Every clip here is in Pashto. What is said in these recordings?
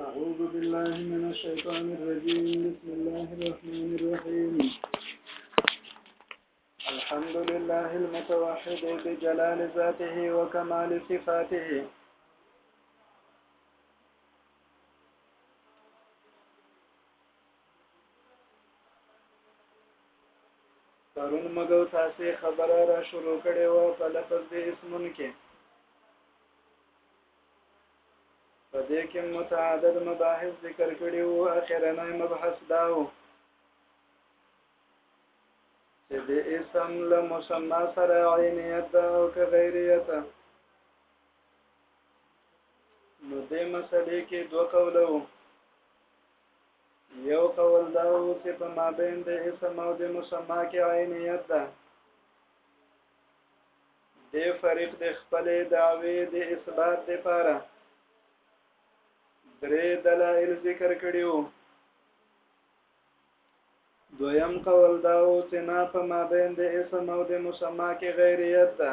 أعوذ بالله من الشيطان الرجيم بسم الله الرحمن الرحيم الحمد لله المتوحد بجلال ذاته وكمال صفاته پرون مګو تاسو خبره را شروع کړې و په لفظ د اسمن کې په دې کې متعدد مباحث ذکر کړي وو اخرنۍ مبحث دا و چې د اسم له مسما سره عینیت ده او که غیریت ده نو دې مسلې کې دوه قوله وو یو قول دا وو چې په مابین د اسم او د مسما کې عینیت ده د فريق د خپل دعوی د اثبات لپاره درې دلایل ذکر کړیو دویم قول دا وو چې نه په مابین د اسم او د مسما کې غیریت ده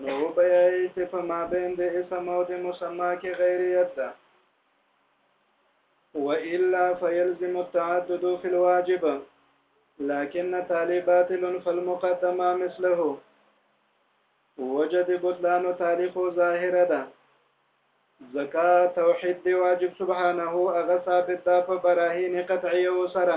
نو وبیایئ چې په مابین د اسم او د مسما کې غیریت ده والا فیلزم التعدد فی الواجب لكن تالي باطل فالمقدمه مثله وجد بطلان تالي خو ظاهره ده زکا توحید دی واجب سبحانه اغه ثابت ده په براهین قطعیه سره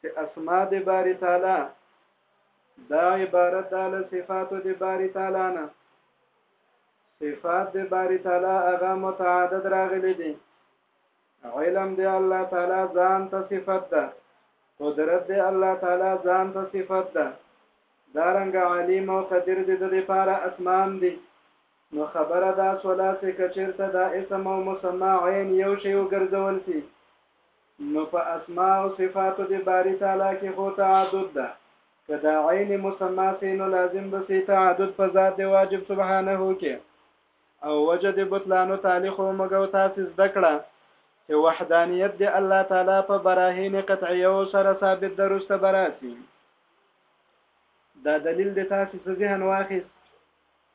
چې اسماء د باری تعالی دا عبارت ده له صفاتو د باری تعالی نه صفات د باری تعالی هغه متعدد راغلي دي علم د الله تعالی ځان ته صفت ده قدرت د الله تعالی ځان ته صفت ده دارنګ علیم او قدیر د دې لپاره اسمان دي نو خبره دا سولا چې کچیرته دا اسم او مسما عین یو شی وګرځول سي نو په اسماء او صفاتو د باري تعالی کي خو تعدد ده که د عين مسميٰ سي نو لازم به سي تعدد په ذات د واجب سبحانه کي او وجه د بطلانو تعلي خو موږ او تاسي زده کړه چي وحدانيت د الله تعالی په براهين قطعيو سره ثابت ده روسته به راسي دا دليل د تاسي څه ذهن واخيست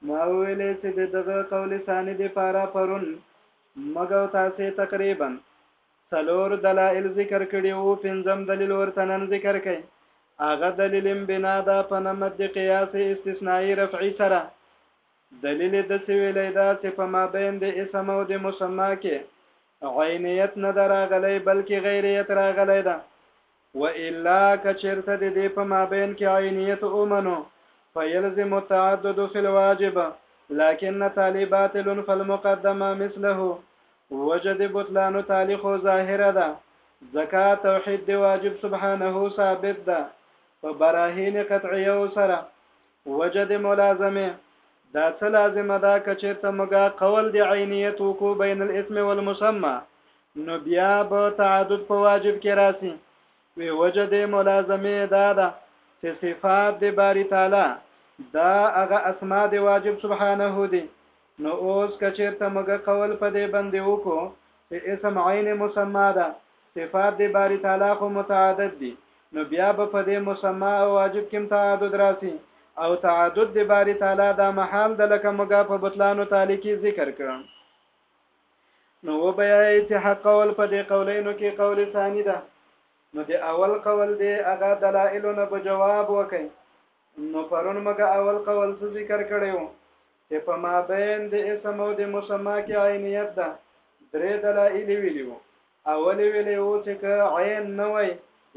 ما وویلې چې د دغه قول ثاني د پاره پرون موږ او تاسې تقریبا څلور دلائل ذکر کړي وو پنځم دليل ورته نن ذکر کړي هغه دليل بنا ده په نمد د قياس استثنائي رفعي سره دليل دسې ویلی ده چې په مابين د اسم او د مسما کې عينيت نه ده راغلی بلکې غيريت راغلی ده والا که چېرته د دې په مابین کې عینیت ومنو فیلزم التعدد فی الواجب لکن تالي باطل فالمقدمه مثله وجه د بطلان تالي خو ظاهره ده ځکه توحید د واجب سبحانه ثابت ده په براهین قطعیو سره وجه د ملازمه دا څه لازمه ده که چېرته موږ قول د عینیت وکو بین الاسم والمسمى نو بیا به تعدد په واجب کې راسي وی وجه د ملازمه دا ده چې صفات د باری تعالی دا هغه اسماء د واجب سبحانه دي نو اوس کچیرته موږ قول په دې باندې وکړو چې اسم عین مسما ده صفات د باری تعالی خو متعدد دي نو بیا به په دې مسما او واجب کې تعدد راسي او تعدد د باری تعالی دا محال د لکه موږ په بطلانو تعالی کې ذکر کړم نو وبيايئ چې حق قول په دې قولينو کې قول ثاني ده نو د اول قول دې هغه دلائلو نه به جواب وکړئ نو پرون موږ اول قول څه ذکر کړی وو چې په مابین د اسم او د مسما کې عینیت ده درې دلایل ویلی وو او ولې ویلې وو چې که عین نه وای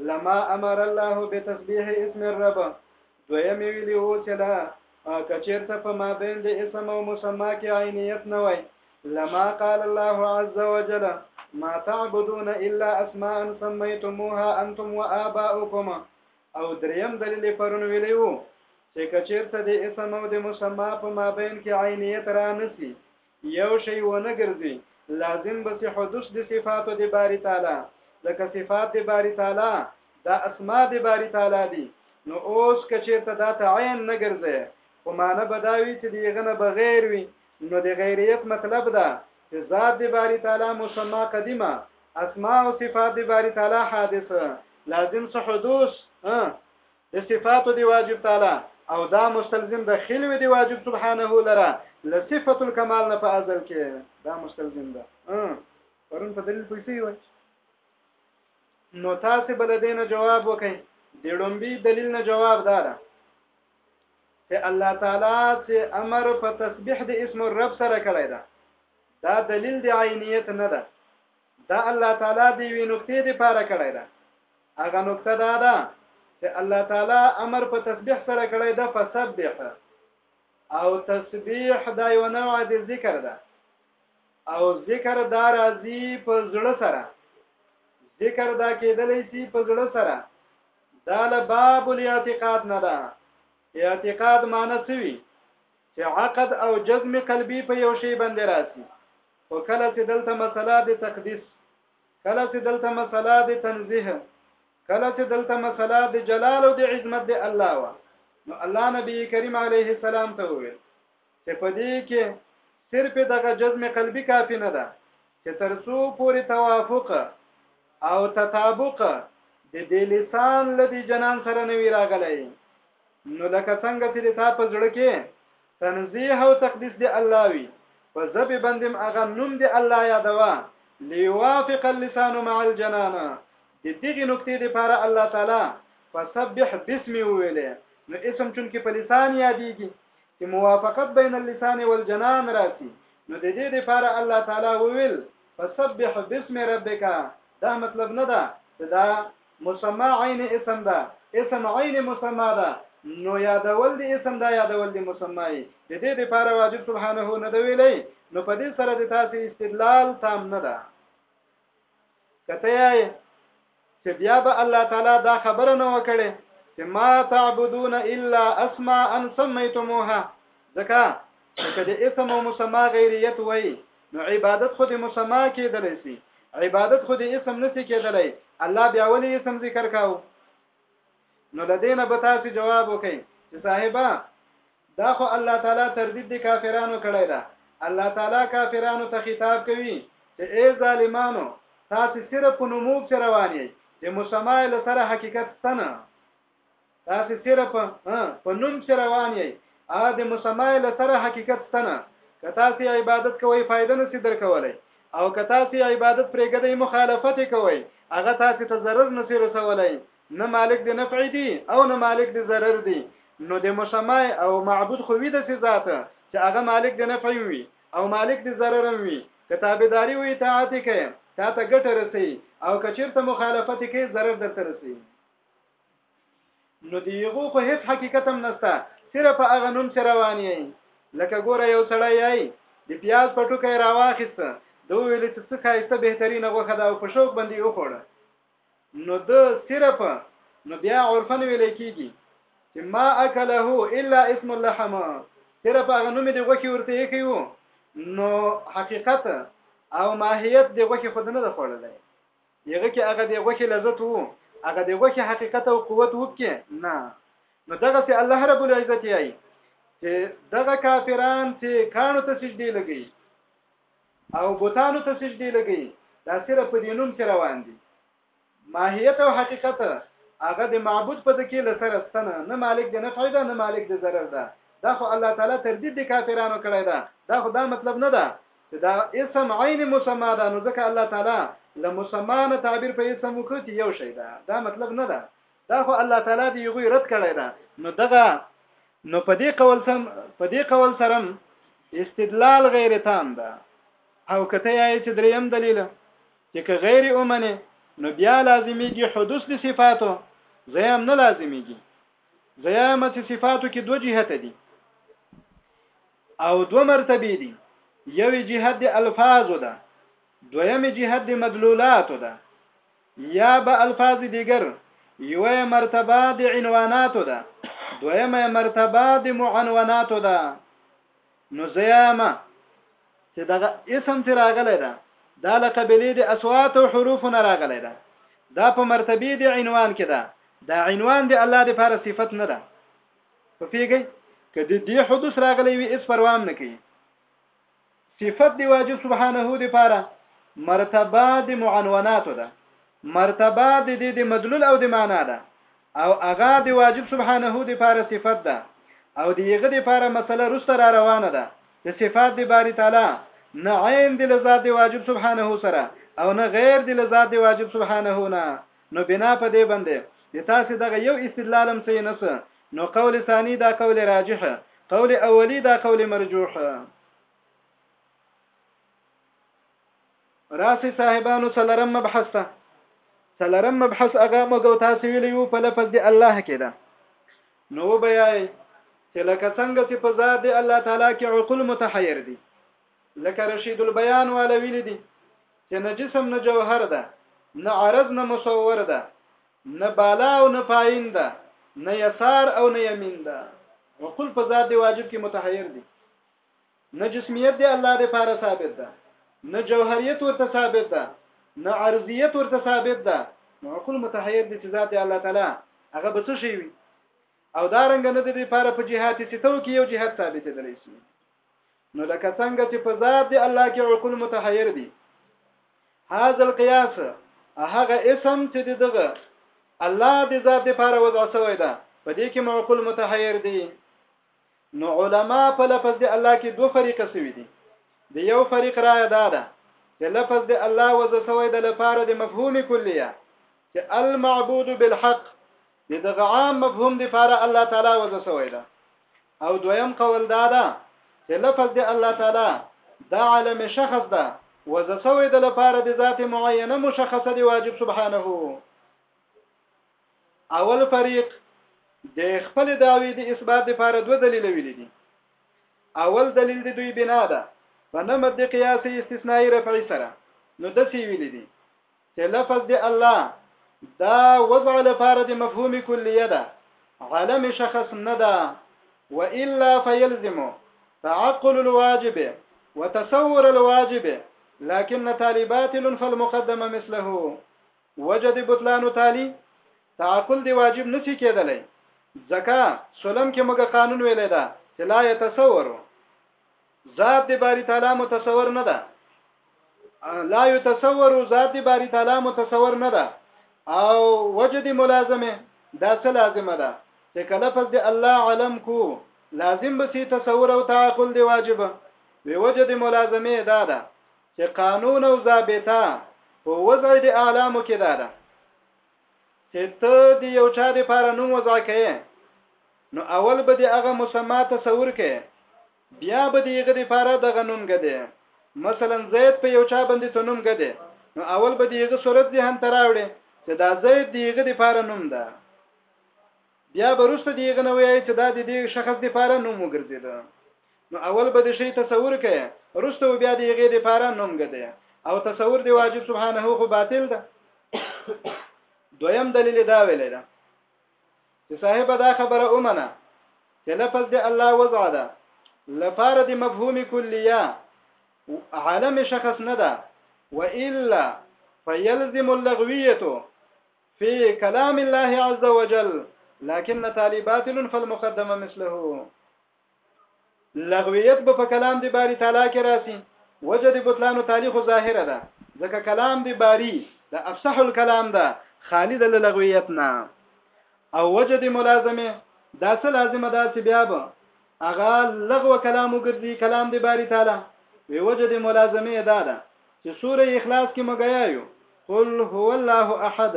لما امر الله بتسبیح اسم الرب دویمې ویلې وو چې لا که چېرته په مابین د اسم او مسما کې عینیت نه وای لما قال الله عز وجل ما تعبدون الا اسماء سميتموها انتم وآباؤكم او دریم دلیل پرون ویلې وو چې که چېرته د اسم او د مسما په مابین کې عینیت را نسی یو شی ونه ګرځي لازم به سي حدوث د صفاتو د باری تعالی ځکه صفات د باری تعالی دا اسماء د باری تعالی دي نو اوس کچیرته دا تعین نه ګرځي خو معنی به دا وي چې د هغه نه بغیر وي نو د غیریت مطلب دا چې ذات د باری تعالی مسما قدیمه اسماء او صفات د باری تعالی حادثه لازم څه حدوث د صفاتو د واجب تعالی او دا مستلزم د خلوه د واجب سبحانه لره له صفت الکمال نه په ازل کې دا مستلزم ده پرون په دلیل پیسې وای نو تاسو بل دینه جواب وکئ د لومبي دلیل نه جواب دارا چې الله تعالی چې امر په تسبیح د اسم الرب سره کړی دا دا دلیل د عینیت نه ده دا الله تعالی د یوې نقطې لپاره کړی ده هغه نقطه دا ده چې الله تعالی امر په تسبیح سره کړی ده فسبح او تسبیح دا یو نوع د ذکر ده او ذکر دا راځي په زړه سره ذکر دا کېدلی شي په زړه سره دا له باب الاعتقاد نه ده اعتقاد معنی څه وي چې عقد او جزم قلبي په یو شی باندې راسي خو کله چې دلته مسله د تقدیس کله چې دلته مسله د تنزیه کله چې دلته مسله د جلال او د عظمت د الله وا نو الله نبی کریم علیه السلام ته وویل چې په دې کې صرف دغه جزم قلبي کافی نه ده چې ترسو پوری توافق او تطابق د دې لسان لدی جنان سره نوی راغلی نو لکه څنګه چې د تا په زړه کې تنزیه او تقدیس دی الله وی په زبې بندم هغه نوم دی الله یادوه لیوافق اللسان مع الجنان د دغې نکتې لپاره الله تعالی فسبح باسم ویلې نو اسم چون کې په لسان یادېږي چې موافقت بین اللسان والجنان راسي نو د دې لپاره الله تعالی وویل فسبح باسم ربک دا مطلب نه ده چې دا مسمّی عین اسم ده، اسم عین مسمّی ده، نو یادول د اسم ده، یادول د مسمّی یې د دې دپاره واجب سبحانه نه ده ویلی، نو په دې سره د تاسې استدلال تام نه ده. که ته یې چې بیا به الله تعالی دا خبره نه وکړي چې ما تعبدون الا اسماء سميتموها ځکه چې د اسم او مسما غیریت وای نو عبادت خو د مسما کېدلی سي عبادت خو د اسم نسی کېدلی الله بیا ولی اسم ذکر کاو نو لدینه به تاسو جواب وکئ چې صاحبہ دا خو الله تعالی تردید د کافرانو کړی دا الله تعالی کافرانو ته خطاب کوي چې ای ظالمانو تاسو صرف په نوموب چې روان یې د مسما له سره حقیقت ستنه تاسو سره په په نوم سره روان یی ا د مسمای له سره حقیقت ستنه که تاسو عبادت کوی فائدہ نسی درکولای او که تاسو عبادت پرېګدی مخالفت کوی هغه تاسو ته ضرر نسی رسولای نه مالک د نفع دی او نه مالک د ضرر دی نو د مسمای او معبود خو وی د سی ذات چې هغه مالک د نفع وی او مالک د ضرر وی کتابداري وی اطاعت کوي تا ته ګټه رسي او کچیرته مخالفت کوي ضرر درته رسي نو دیغو خو هیڅ حقیقت هم نسته صرف هغه نوم چې روان یې لکه ګوره یو سړی یې د پیاز په ټوکې راواخیسته دو ویل چې څه خایسته بهترینه غوخه دا او په شوق باندې وخوړه نو د صرف نو بیا عرفن ویل کیږي چې ما اکله الا اسم اللحم صرف هغه نوم دی غوخي ورته یې کیو نو حقیقت او ماهیت دی غوخي خود نه د خوړلای هغه کې هغه د غوښې لذت وو هغه د غوښې حقیقت او قوت وکې نه نو دغه سي الله رب العزت یې چې دغه کافران چې کانو ته سجدي لګي او بوتانو ته سجدي لګي دا سره په دینوم کې روان دي ماهیت او حقیقت هغه د معبود په دکی لسره ستنه نه مالک د نفع ده نه مالک د ضرر ده دا خو الله تعالی تردید د کافرانو کړی ده دا خو دا مطلب نه ده چې دا اسم عین مسما ده، نو ځکه الله تعالی له مسما نه تعبیر په اسم وکړ چې یو شی ده، دا مطلب نه ده، دا خو الله تعالی دې هغوی رد کړی ده، نو دغه نو په دې قول سم په دې قول سرم استدلال غیر تام ده او کته یې چې دریم دلیل چې که غیر اومنه نو بیا لازمیږي حدوث د صفاتو زیم نه لازمیږي زیم چې صفاتو کې دوه جهته دي او دوه مرتبه دي یوې جهت د الفاظو ده دویمې جهت د مدلولاتو ده یا به الفاظ دیګر یوه مرتبه د عنواناتو ده دویمه مرتبه د معنوناتو ده نو زیامه چې دغه اسم چې راغلی ده دا له قبلې د اصوات او حروف نه راغلی ده دا په مرتبه د عنوان کې ده دا عنوان د الله لپاره صفت نه ده په پیګي که د دې حدوث راغلی وي اس پروام نه کوي صفت دی واجب سبحانه دی پاره مرتبه د معنونات ده مرتبه د دې د مدلول او د معنا ده او هغه د واجب سبحانه دی پاره صفت ده او دیغه د پاره مسله رسته را روانه ده د صفات د باری تعالی نه عین د لذات د واجب سبحانه سره او نه غیر د لذات د واجب سبحانه نه نو بنا په دې بندې د تاسې دغه یو استدلال هم صحیح نه سو نو قول ثانی دا قول راجح قول اولی دا قول مرجوح راسي صاحبانو څلرم مبحث ته څلرم مبحث هغه موږ تاسو ویلو په لفظ دی الله کې ده نو بیا چې لکه څنګه چې په ذات دی الله تعالی کې عقول متحیر دي لکه رشید البیان والا ویل دي چې نه جسم نه جوهر ده نه عرض نه مصور ده نه بالا او نه پایین ده نه یسار او نه یمین ده وقل په ذات دی واجب کې متحیر دي نه جسمیت دی الله د پاره ثابت ده نه جوهریت ورته ثابت ده نه عرضیت ورته ثابت ده نو عقل متحیر دي چې ذات الله تعالی هغه به څه شي وي او دا رنګ نه د لپاره په جهات ستو کې یو جهات ثابت دي شي نو لکه څنګه چې په ذات دی الله کې عقول متحیر دي هاذ القياس هغه اسم چې دغه الله د ذات لپاره وضع شوی ده په دې کې معقول متحیر دي نو علما په لفظ دی الله کې دوه فريقه سوي دي د یو فريق را ده ده چې لفظ دی الله وضع شوی ده لپاره د مفهوم کلیه چې المعبود بالحق د دغه عام مفهوم د پاره الله تعالی وځه سوی ده او دویم قول دا ده چې لفظ د الله تعالی دا عالم شخص ده وځه سوی د لپاره د ذات معینه مشخصه دی واجب سبحانه اول فریق د خپل دعوی د اثبات لپاره دوه دلیل ویل دي اول دلیل د دوی بنا ده په نمد د قیاس استثنایی رفعی سره نو د سی ویل دي چې لفظ د الله دا وضع لپاره د مفهوم کلیه ده عالم شخص نه ده والا فيلزم تعقل الواجب وتصور الواجب لكن تالي باطل فالمقدمه مثله وجد بطلان تالي تعقل دی واجب نسی کېدلی ځکه سلم کې موږ قانون ویلې ده چې لا يتصور ذات دی باری تعالی متصور نه ده لا يتصور ذات دی باری تعالی متصور نه ده او وجد ملازمه دا څه لازمه ده چې کله پس دی الله علم کو لازم به سي تصور او تعقل دی واجب وی وجد ملازمه دا ده چې قانون او ضابطه په وضع دی اعلامو کې دا ده چې ته دی یو چا دی لپاره نوم وضع کړي نو اول به دی هغه مسما تصور کړي بیا به د هغه لپاره دغه نوم ګدې مثلا زید په یو چا باندې ته نوم ګدې نو اول به د هغه صورت ذهن ته راوړي چې دا زید د هغه لپاره نوم ده بیا به وروسته د هغه نه وایي چې دا د دې شخص لپاره نوم وګرځیده نو اول به د شی تصور کوي رسته بیا د یغې د پاره نوم ګدی او تصور دی واجب سبحانه خو باطل ده دویم دلیل دا ویل ده چې صاحب دا خبره اومنه چې لفظ د الله وضع ده لپاره د مفهوم کلیه عالم شخص نه ده والا فيلزم اللغويه في كلام الله عز وجل لكن تالي باطل فالمقدمه مثله لغویت به په کلام دی باری تعالی کې راسي وجه د بطلانو تعالی خو ظاهره ده ځکه کلام دی باری د افصح الكلام ده خالی د لغویت نه او وجه د ملازمه دا څه لازمه ده چې بیا به اغا لغو کلام وګرځي کلام دی باری تعالی وی وجه د ملازمه ده ده چې سوره اخلاص کې مګیا یو قل هو الله احد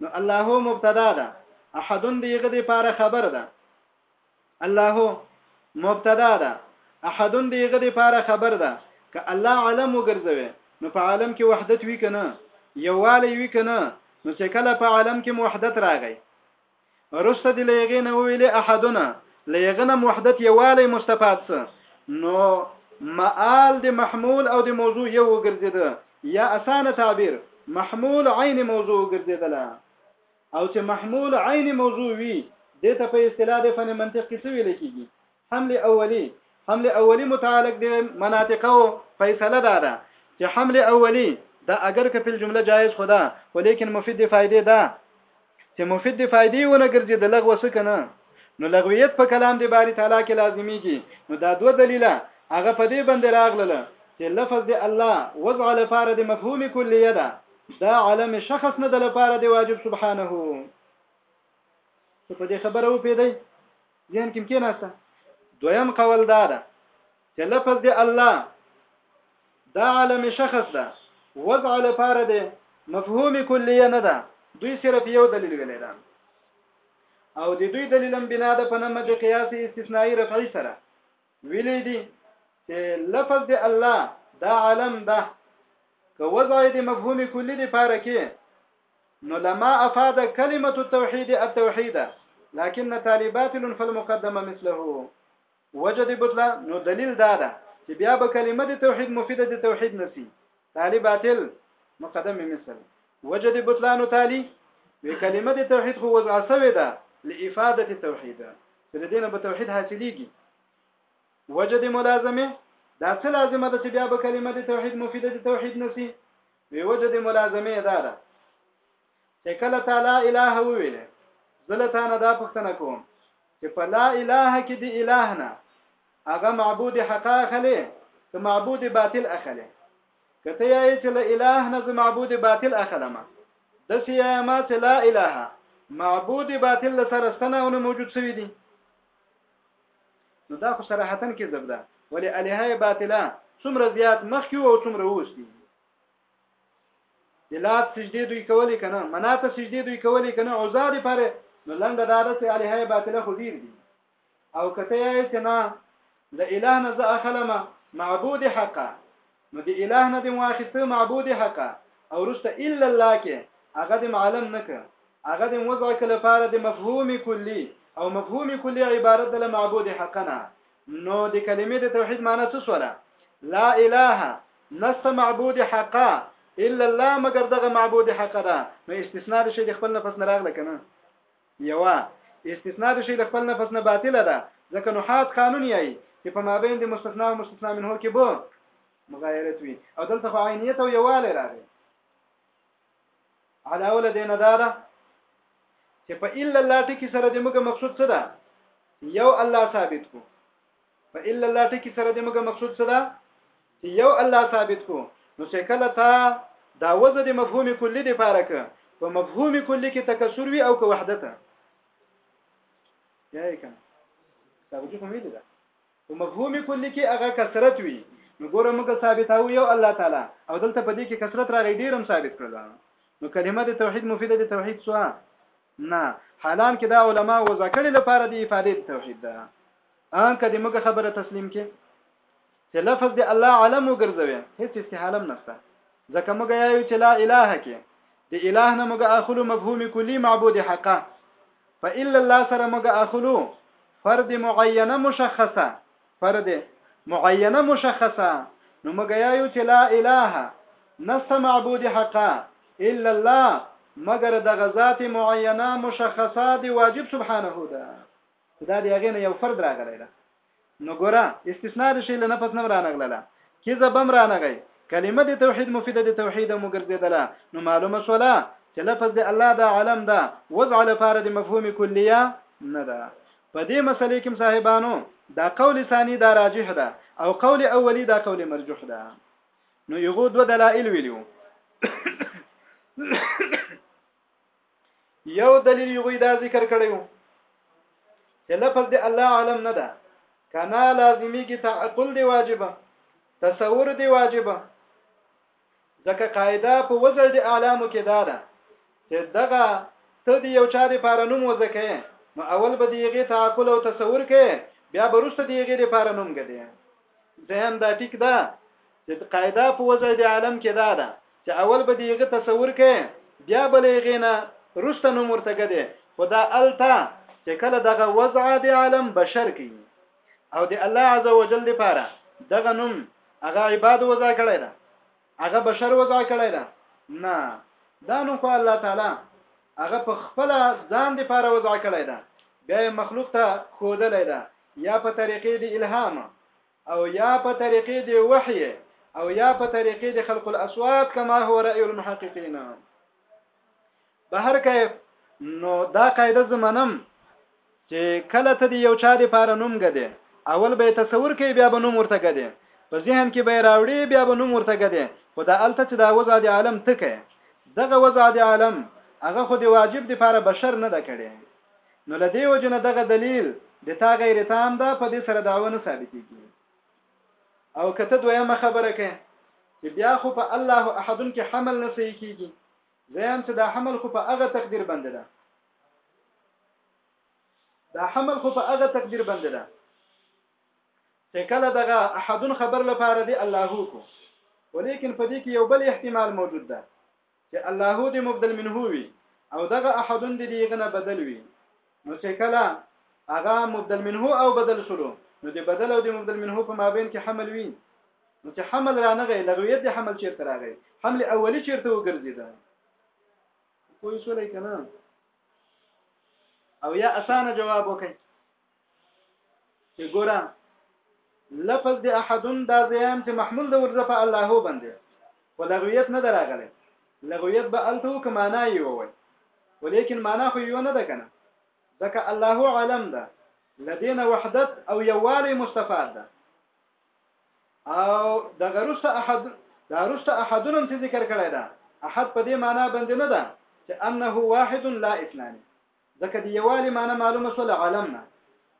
نو الله مبتدا ده احدن دیغه دی پاره خبر ده الله مبتدا ده احد د هغه لپاره خبر ده که الله علم وګرځوي نو په عالم کې وحدت وی کنه یوالی وی کنه نو چې کله په عالم کې وحدت راغی رسته دی لغې نه ویلې احدنا لغې نه وحدت یوالی مستفاد سه نو مآل د محمول او د موضوع یو وګرځیده یا اسانه تعبیر محمول عین موضوع وګرځیدله او چې محمول عین موضوع وي دې ته په اصطلاح د فن منطق کې څه ویل کېږي حمل اولی حمل اولی متعلق د مناطقو فیصله دا ده چې حمل اولی دا اگر که په جمله جایز خدا خو لیکن مفید دی فائدې ده چې مفید دی فائدې ونه ګرځي د لغو څه کنه نو لغویت په کلام دی باری تعالی کې لازمیږي نو دا دوه دلیله هغه په دې باندې راغله چې لفظ دی الله وضع لپاره د مفهوم کلیه ده دا عالم شخص نه د لپاره دی واجب سبحانه ته په دې خبره و پیدې ځین کې کې نهسته دویم قول دا ده چې لفظ دی الله دا عالم شخص ده وضع لپاره دی مفهوم کلیه نه ده دوی صرف یو دلیل ویلی ده او د دوی دلیلم بنا ده په نمد قیاس استثنایی رفعی سره ویلي دي چې لفظ د الله دا علم ده که وضع د مفهوم کلی دی پاره کې نو لما افاد کلمه التوحید التوحید لكن تالي باطل فالمقدمه مثله وجد بطلان نو دلیل دا ده چې بیا به کلمه د توحید مفیده د توحید نسی تالي باطل مقدم مثل وجه د بطلان تالي وی کلمه د توحید خو وضع سوې ده لافاده التوحید چې د دینه به توحید حاصلېږي وجه د ملازمه دا څه لازمه ده چې بیا به کلمه د توحید مفیده د توحید نسی وی وجه د ملازمه دا ده چې کله تا لا اله وویل زه له تا نه دا پوښتنه کوم چې په لا اله کې د اله نه هغه معبود حق اخلي که معبود باطل اخلي که ته یې چې له اله نه زه معبود باطل اخلم د سې یا ما چې لا اله معبود باطل سره ستنه او نه موجود شوی دی نو دا خو صراحتن کې زبده ولی الها باطله څومره زیات مخکې او څومره اوس دي دلات سجدي دوی کولې کنه منات سجدي دوی کولې کنه عزا دي پاره نو لنډه دا ده چې الها باطله خو ډیر دي او کته یې چې نه د اله نه زه اخلم معبود حقا نو د اله نه د واخسته معبود حقا او رسته الا الله کې هغه د معلم نه ک هغه د وضع کله لپاره د مفهوم کلی او مفهوم کلی عبارت د معبود حقنا نو د کلمې د توحید معنی څه سوله لا اله نست معبود حقا الا الله مگر دغه معبود حق ده نو استثناء د شی د خپل نفس نه راغله کنه یوا استثناء د شی د خپل نفس نه باطله ده ځکه نو حد قانون یی چې په مابین د مستثنا او مستثنا منه کې به مغایرت وي او دلته خو عینیت او یواله راغی علاوه له دې نه دا ده چې په الا الله ټکی سره د موږ مقصود څه ده یو الله ثابت کو په الا الله ټکی سره د موږ مقصود څه ده چې یو الله ثابت کو نو چې کله تا دا وزه د مفهوم کلی دی پاره ک په مفهوم کلی کې تکسر وی او که وحدت یا یې کنه دا وجه کومې ده په مفهوم کلی کې هغه کثرت وي نو ګوره موږ ثابتاو یو الله تعالی او دلته په دې کې کثرت راغی ډیرم ثابت کړل نو کلمه د توحید مفیده د توحید سوا نه حالان کې دا علما وضع کړي لپاره د افاده د توحید ده ان کدی موږ خبره تسلیم کې چې لفظ د الله علم وګرځوي هیڅ استحاله نشته ځکه موږ یو چې لا اله کې د اله نه موږ اخلو مفهوم کلی معبود حقه په الا الله سره موږ اخلو فرد معینه مشخصه فرد معینه مشخصه نو موږ یو چې لا اله نست معبود حقا الا الله مگر د غزات معینه مشخصه دی واجب سبحانه ده دا دی هغه نه یو فرد راغلی ده نو ګوره استثناء د شی له نفس نم رانغلله کیزه بم رانغی کلمه د توحید مفیده د توحید مو ګرځیدله نو معلومه شوله چې لفظ د الله د عالم ده وضع لپاره د مفهوم کلیه نه ده په دې مسلې کې صاحبانو دا قول ثانی دا راجح ده او قول اولی دا قول مرجوح ده نو یغو دو دلائل ویلو یو دلیل یې غوی دا ذکر کړی وو چې لفظ د الله علم نه ده کنا لازمی کی تعقل دی واجبه تصور دی واجبه ځکه قاعده په وزر د اعلامو کې دا ده چې دغه ته دی یو چا دی پاره نوم وځکه نو اول به دیغه تعقل او تصور کې بیا برسته دیغه دی پاره نوم ګدی زم دا ټیک ده د قاعده په وضع د عالم کې دا ده چې اول به دیغه تصور کې بیا بلېغې نه رسته نوم ورته ګدې خو دا الته چې کله دغه وضع د عالم بشر کې او د الله عز وجل لپاره دغه نوم هغه عباد وضع کړی دا هغه بشر وضع کړی دا نه دا نو خو الله تعالی هغه په خپل ځان د پاره وضع کړی دا بیا مخلوق ته خودلې دا یا په طریقې د الهام او یا په طریقې د وحی او یا په طریقې د خلق الاصوات کما هو رأی المحققین به هر کیف نو دا قاعده زمنم چې کله ته دی یو چا د پاره نوم غده اول به تصور کوي بیا به نوم ورته غده په ذهن کې به راوړي بیا به نوم ورته غده خو دا الته چې دا وضع د عالم تکه دغه وضع د عالم هغه خو د واجب د پاره بشر نه ده کړي نو له دې وجې نه دغه دلیل د تا غیر تام ده په دې سره دعوه نه ثابتېږي او که ته دویمه خبره کوې چې بیا خو په الله احدن کې حمل نه صحیح کېږي زیم چې دا حمل خو په هغه تقدیر باندې ده دا حمل خو په هغه تقدیر باندې ده چې کله دغه احدن خبر لپاره دی الله کو ولیکن په دې کې یو بل احتمال موجود ده چې الله دې مبدل منه وي او دغه احدون دې دېغه نه بدل وي نو چې کله هغه مبدل منه او بدل شلو نو دې بدل او دې مبدل منه په مابین کې حمل وي نو چې حمل را نغې لغویت دې حمل چیرته راغی حمل اولی چیرته وګرځیدا کوئی سولې کنه او یا اسانه جواب وکړي چې ګوره لفظ د احدن دا زیام چې محمول د ورځ په الله هو باندې خو لغویت نه دراغله لغویت به الته که معنا یې ووي ولیکن معنا خو یو نه ده کنه ځکه الله علم ده لدينا وحدت او یوالي مستفاد ده او د غرست احد د غرست احدونم چې ذکر کړی دا احد په دې معنی باندې نه ده چې انه واحد لا اثنان ځکه د یوالي معنی معلومه شو له علم نه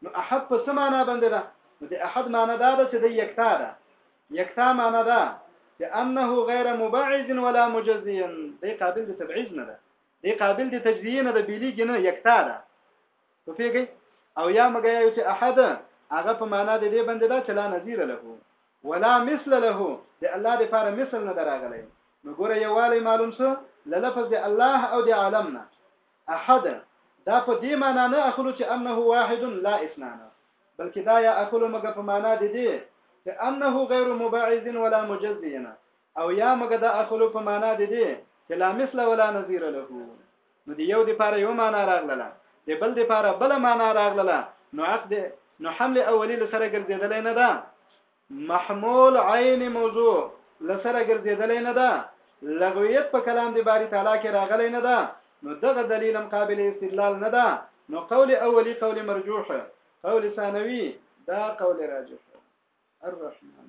نو احد په څه معنی باندې ده نو د احد معنی دا ده چې د یکتا ده یکتا معنی ده چې انه غیر مبعض ولا مجزي دی قابل د تبعیض نه ده دی قابل د تجزیه نه ده بیلیږي نه یکتا ده په پیګي او یا مګا یو چې احد هغه په معنا د دې بند ده چې لا نظیر له ولا مثل له د الله د لپاره مثل نه دراغلی نو ګوره یواله معلوم څه لفظ د الله او د عالم نه احد دا په دې معنا نه اخلو چې انه واحد لا اثنان بلکې دا یا اخلو مګه په معنا د دې چې انه غیر مبعض ولا مجزینا او یا مګه دا اخلو په معنا د دې چې لا مثل ولا نظیر له نو د یو د پاره یو معنا راغله د بل د پاره بل معنا راغله نو عقد نو حمل اولی لسره ګرځیدل نه ده محمول عین موضوع لسره ګرځیدلې نه ده لغویت په کلام دی باری تعالی کې راغلی نه ده نو دغه دلیل مقابل استدلال نه ده نو قول اولی قول مرجوح قول ثانوی دا قول راجح الرحمن